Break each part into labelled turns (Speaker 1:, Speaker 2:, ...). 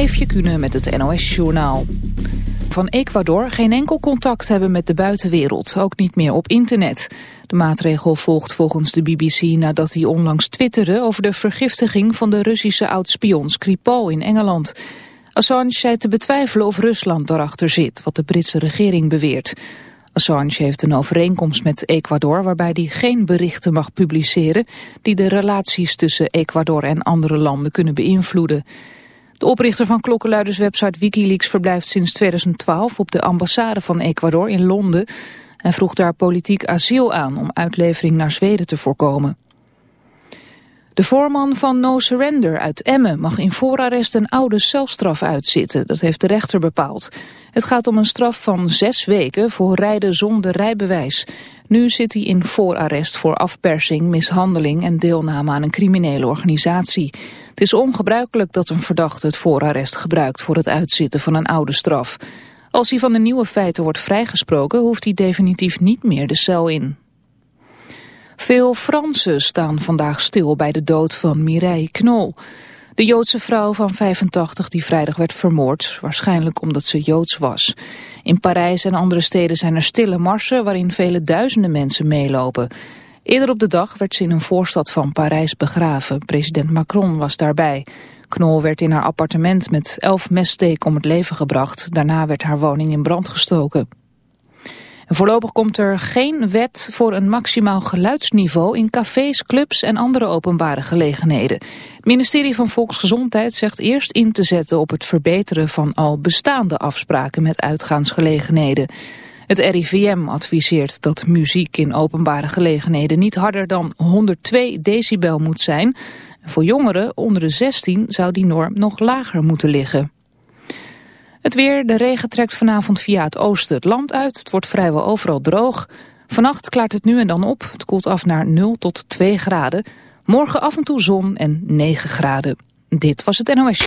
Speaker 1: Eefje met het NOS-journaal. Van Ecuador geen enkel contact hebben met de buitenwereld, ook niet meer op internet. De maatregel volgt volgens de BBC nadat hij onlangs twitterde over de vergiftiging van de Russische oud-spion Skripal in Engeland. Assange zei te betwijfelen of Rusland daarachter zit, wat de Britse regering beweert. Assange heeft een overeenkomst met Ecuador waarbij hij geen berichten mag publiceren die de relaties tussen Ecuador en andere landen kunnen beïnvloeden. De oprichter van klokkenluiderswebsite Wikileaks verblijft sinds 2012 op de ambassade van Ecuador in Londen en vroeg daar politiek asiel aan om uitlevering naar Zweden te voorkomen. De voorman van No Surrender uit Emmen mag in voorarrest een oude celstraf uitzitten. Dat heeft de rechter bepaald. Het gaat om een straf van zes weken voor rijden zonder rijbewijs. Nu zit hij in voorarrest voor afpersing, mishandeling en deelname aan een criminele organisatie. Het is ongebruikelijk dat een verdachte het voorarrest gebruikt voor het uitzitten van een oude straf. Als hij van de nieuwe feiten wordt vrijgesproken, hoeft hij definitief niet meer de cel in. Veel Fransen staan vandaag stil bij de dood van Mireille Knol. De Joodse vrouw van 85 die vrijdag werd vermoord, waarschijnlijk omdat ze Joods was. In Parijs en andere steden zijn er stille marsen waarin vele duizenden mensen meelopen. Eerder op de dag werd ze in een voorstad van Parijs begraven. President Macron was daarbij. Knol werd in haar appartement met elf messteken om het leven gebracht. Daarna werd haar woning in brand gestoken. voorlopig komt er geen wet voor een maximaal geluidsniveau in cafés, clubs en andere openbare gelegenheden. Het ministerie van Volksgezondheid zegt eerst in te zetten op het verbeteren van al bestaande afspraken met uitgaansgelegenheden. Het RIVM adviseert dat muziek in openbare gelegenheden niet harder dan 102 decibel moet zijn. Voor jongeren onder de 16 zou die norm nog lager moeten liggen. Het weer, de regen trekt vanavond via het oosten het land uit. Het wordt vrijwel overal droog. Vannacht klaart het nu en dan op. Het koelt af naar 0 tot 2 graden. Morgen af en toe zon en 9 graden. Dit was het NOS.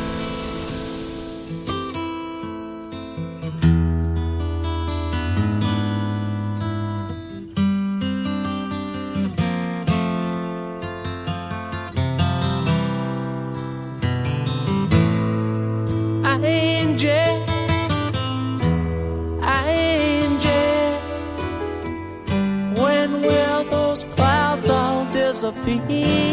Speaker 2: feet.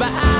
Speaker 2: but
Speaker 3: I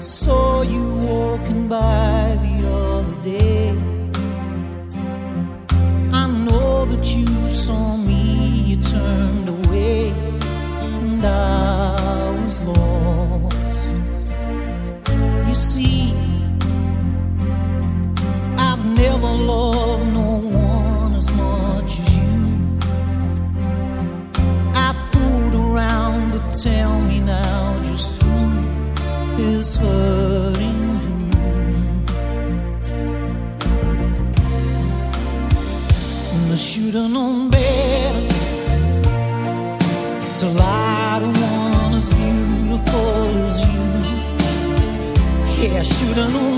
Speaker 4: Saw you walking by the other day. I know that you saw me. to lie to one as beautiful as you. Yeah,
Speaker 5: shooting.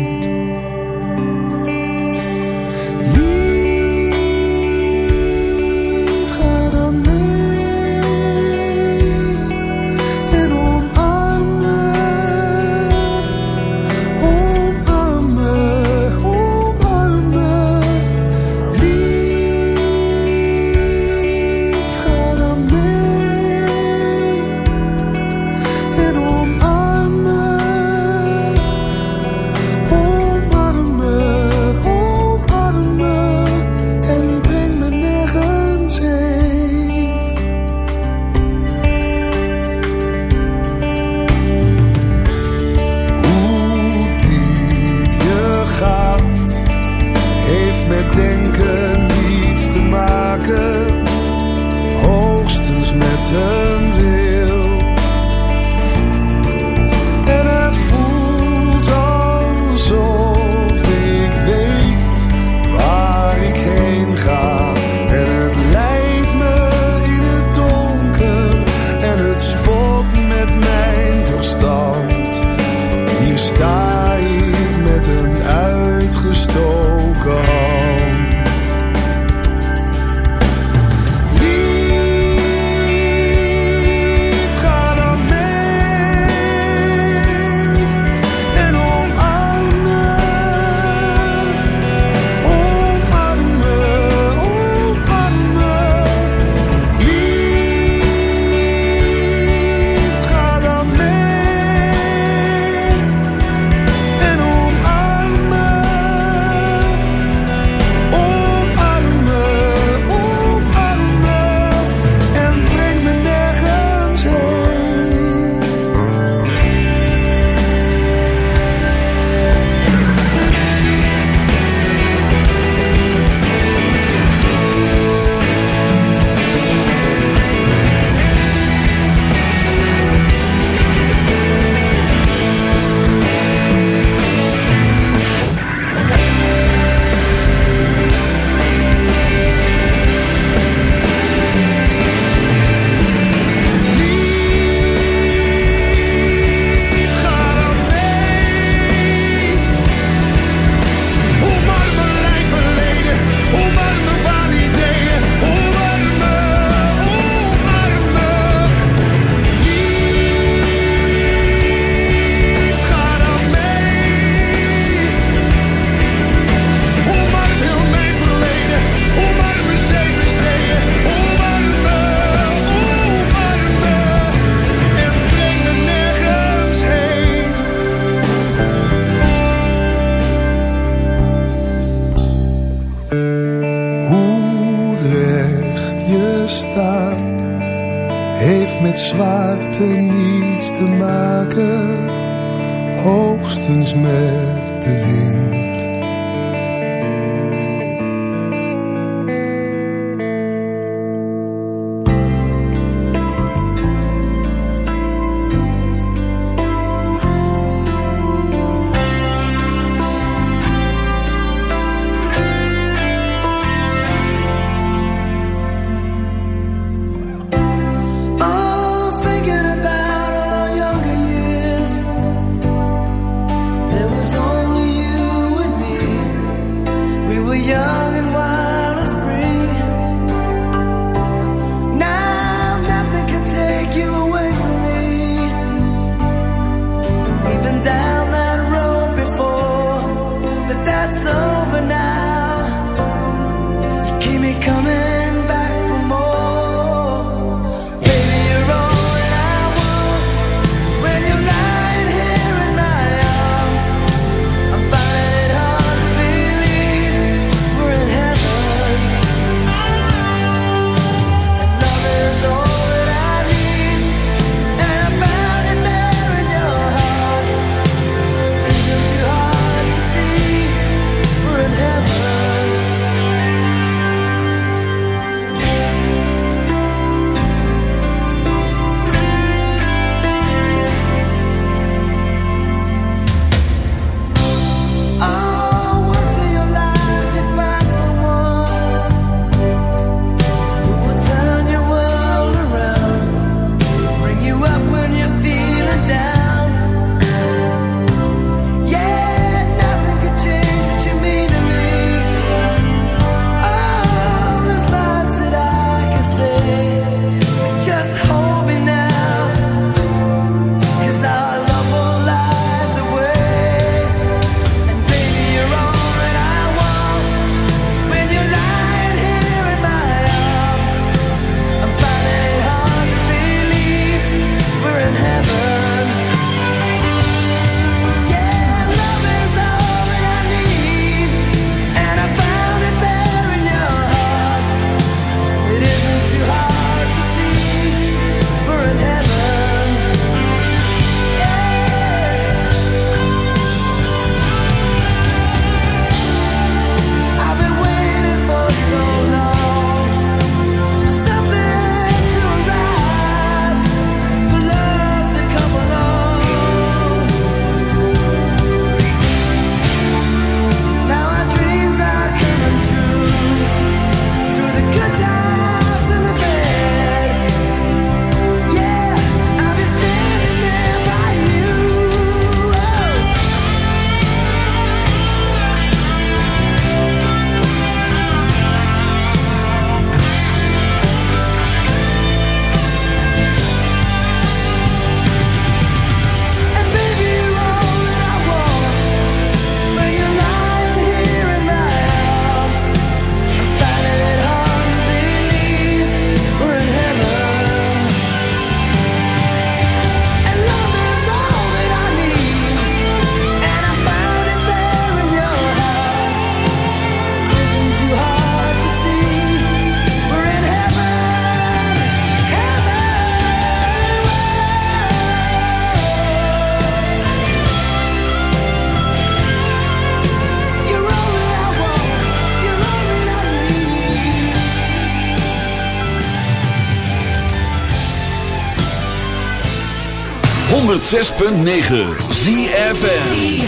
Speaker 6: 106.9 ZFM.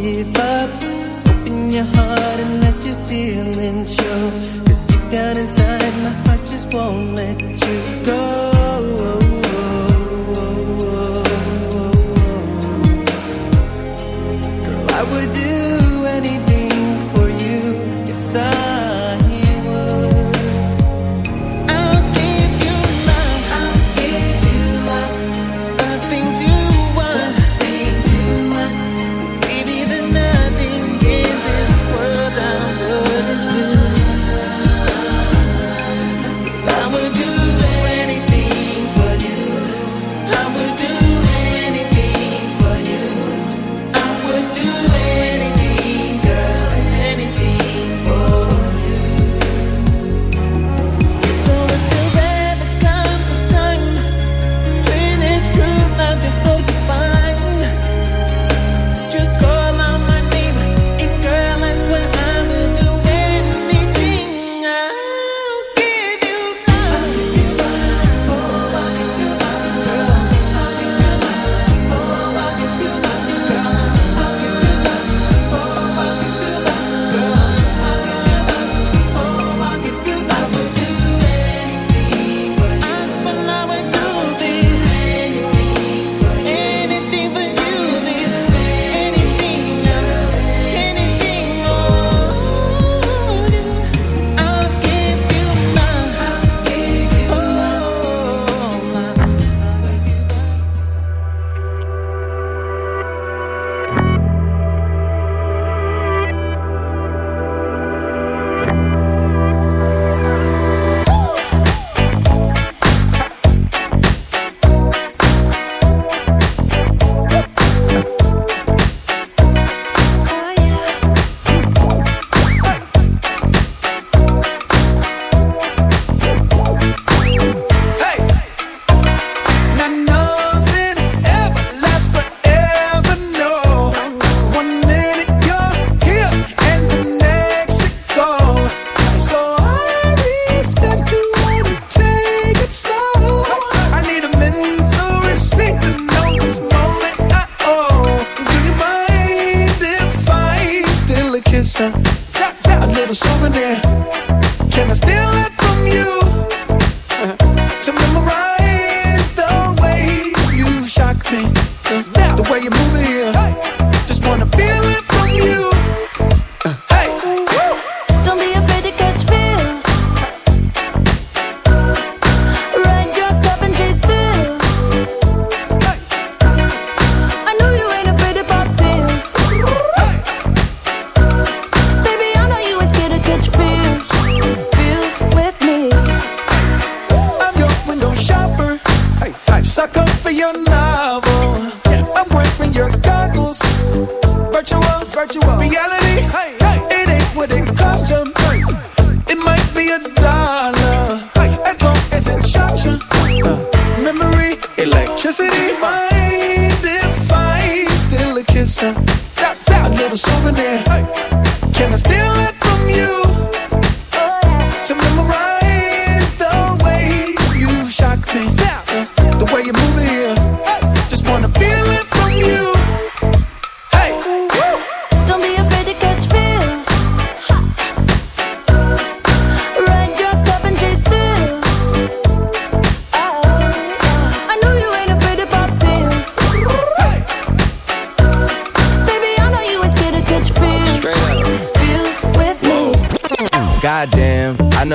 Speaker 7: Give up. Open your heart and let your feelings show. Cause deep down inside, my heart just won't let you go.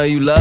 Speaker 8: Know you
Speaker 9: love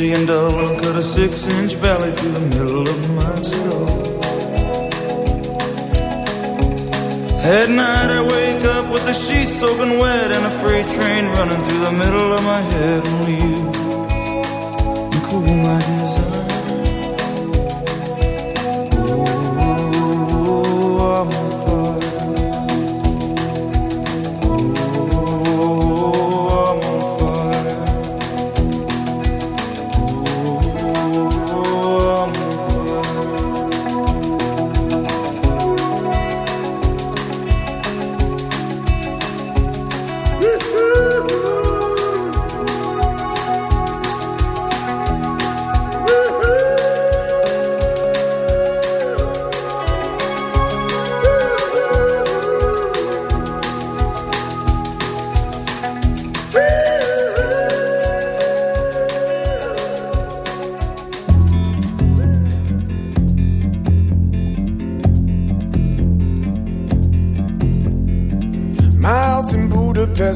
Speaker 2: and dull, and cut a six-inch valley through the middle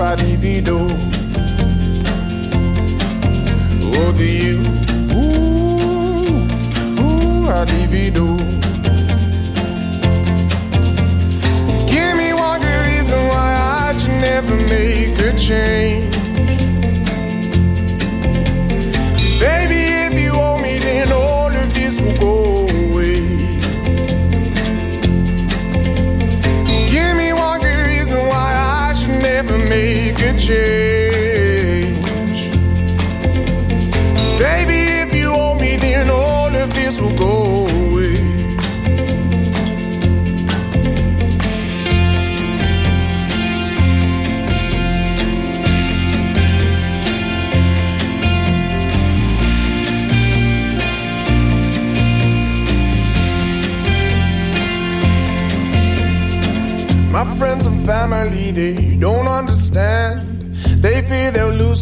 Speaker 10: I divido. Over you, ooh, ooh, I divido. Give me one good reason why I should never make a change.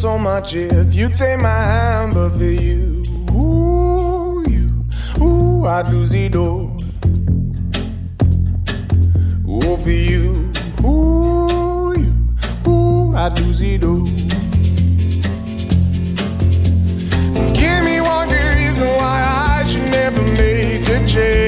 Speaker 10: So much if you take my hand, but for you, ooh, you, ooh, I'd lose it all. Ooh, for you, ooh, you, ooh, I'd lose it all. Give me one good reason why I should never make a change.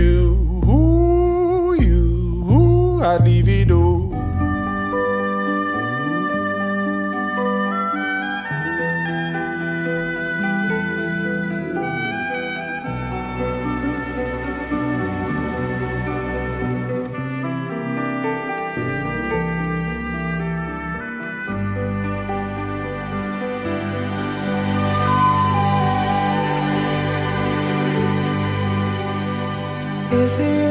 Speaker 11: Is